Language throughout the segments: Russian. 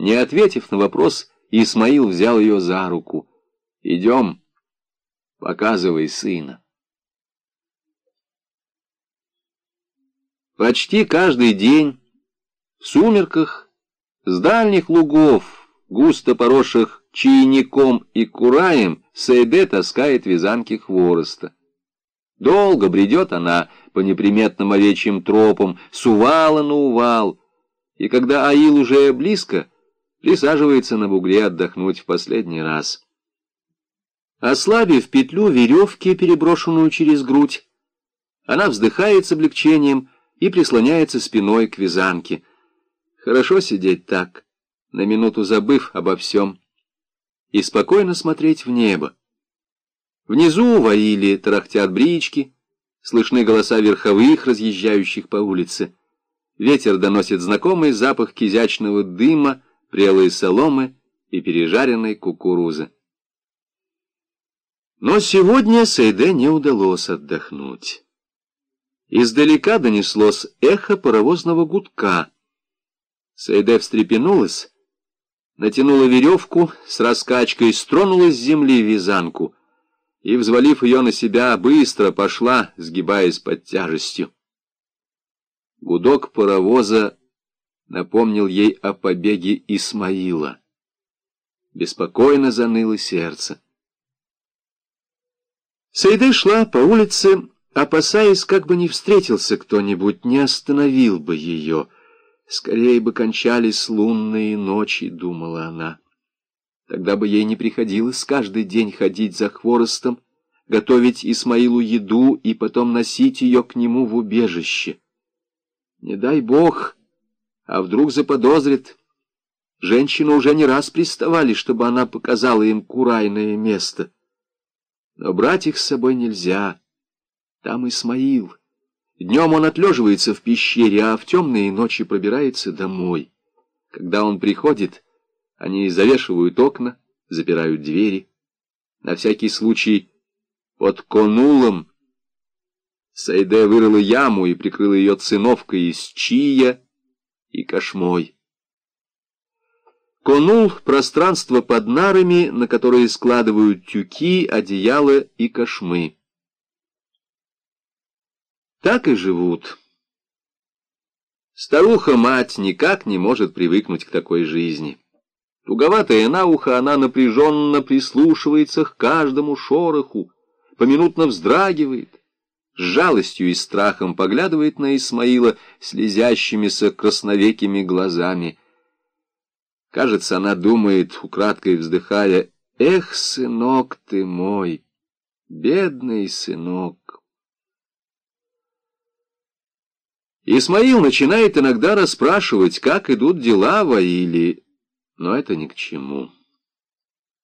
Не ответив на вопрос, Исмаил взял ее за руку. «Идем, показывай сына». Почти каждый день в сумерках с дальних лугов, густо поросших чайником и кураем, Сейде таскает вязанки хвороста. Долго бредет она по неприметным овечьим тропам, с увала на увал, и когда Аил уже близко, присаживается на бугре отдохнуть в последний раз. Ослабив петлю веревки, переброшенную через грудь, она вздыхает с облегчением и прислоняется спиной к вязанке. Хорошо сидеть так, на минуту забыв обо всем, и спокойно смотреть в небо. Внизу воили тарахтят брички, слышны голоса верховых, разъезжающих по улице. Ветер доносит знакомый запах кизячного дыма, прелой соломы и пережаренной кукурузы. Но сегодня Сейде не удалось отдохнуть. Издалека донеслось эхо паровозного гудка. Сейде встрепенулась, натянула веревку, с раскачкой стронула с земли вязанку — и, взвалив ее на себя, быстро пошла, сгибаясь под тяжестью. Гудок паровоза напомнил ей о побеге Исмаила. Беспокойно заныло сердце. Сейды шла по улице, опасаясь, как бы не встретился кто-нибудь, не остановил бы ее. Скорее бы кончались лунные ночи, думала она. Тогда бы ей не приходилось каждый день ходить за хворостом, готовить Исмаилу еду и потом носить ее к нему в убежище. Не дай бог, а вдруг заподозрит. Женщины уже не раз приставали, чтобы она показала им курайное место. Но брать их с собой нельзя. Там Исмаил. Днем он отлеживается в пещере, а в темные ночи пробирается домой. Когда он приходит... Они завешивают окна, запирают двери. На всякий случай под конулом Сайде вырыла яму и прикрыла ее циновкой из чия и кошмой. Конул — пространство под нарами, на которые складывают тюки, одеяла и кошмы. Так и живут. Старуха-мать никак не может привыкнуть к такой жизни. Туговатая на ухо, она напряженно прислушивается к каждому шороху, поминутно вздрагивает, с жалостью и страхом поглядывает на Исмаила слезящимися красновекими глазами. Кажется, она думает, украдкой вздыхая, «Эх, сынок ты мой, бедный сынок!» Исмаил начинает иногда расспрашивать, как идут дела в Аиле, но это ни к чему.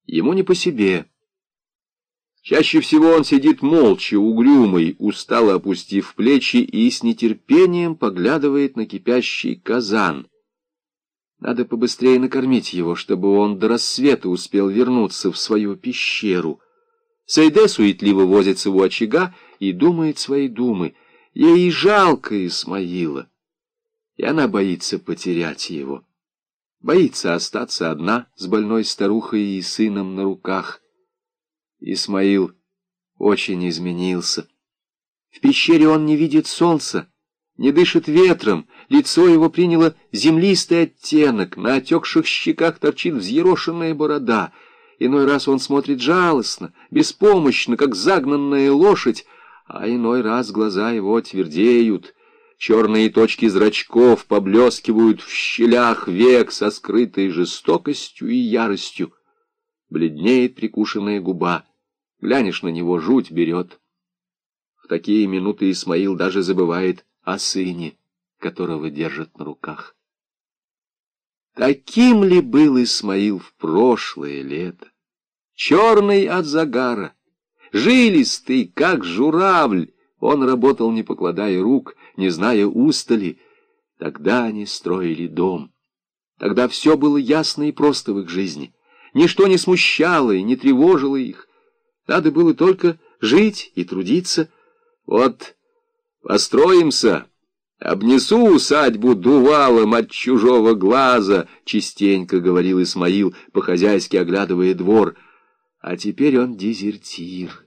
Ему не по себе. Чаще всего он сидит молча, угрюмый, устало опустив плечи и с нетерпением поглядывает на кипящий казан. Надо побыстрее накормить его, чтобы он до рассвета успел вернуться в свою пещеру. Сайде суетливо возится у очага и думает свои думы. Ей жалко Исмаила, и она боится потерять его. Боится остаться одна с больной старухой и сыном на руках. Исмаил очень изменился. В пещере он не видит солнца, не дышит ветром, лицо его приняло землистый оттенок, на отекших щеках торчит взъерошенная борода. Иной раз он смотрит жалостно, беспомощно, как загнанная лошадь, а иной раз глаза его твердеют, Черные точки зрачков поблескивают в щелях век со скрытой жестокостью и яростью. Бледнеет прикушенная губа. Глянешь на него, жуть берет. В такие минуты Исмаил даже забывает о сыне, которого держит на руках. Таким ли был Исмаил в прошлое лето? Черный от загара, жилистый, как журавль, он работал, не покладая рук, не зная устали. Тогда они строили дом. Тогда все было ясно и просто в их жизни. Ничто не смущало и не тревожило их. Надо было только жить и трудиться. Вот построимся, «Обнесу усадьбу дувалом от чужого глаза», — частенько говорил Исмаил, по-хозяйски оглядывая двор. А теперь он дезертир.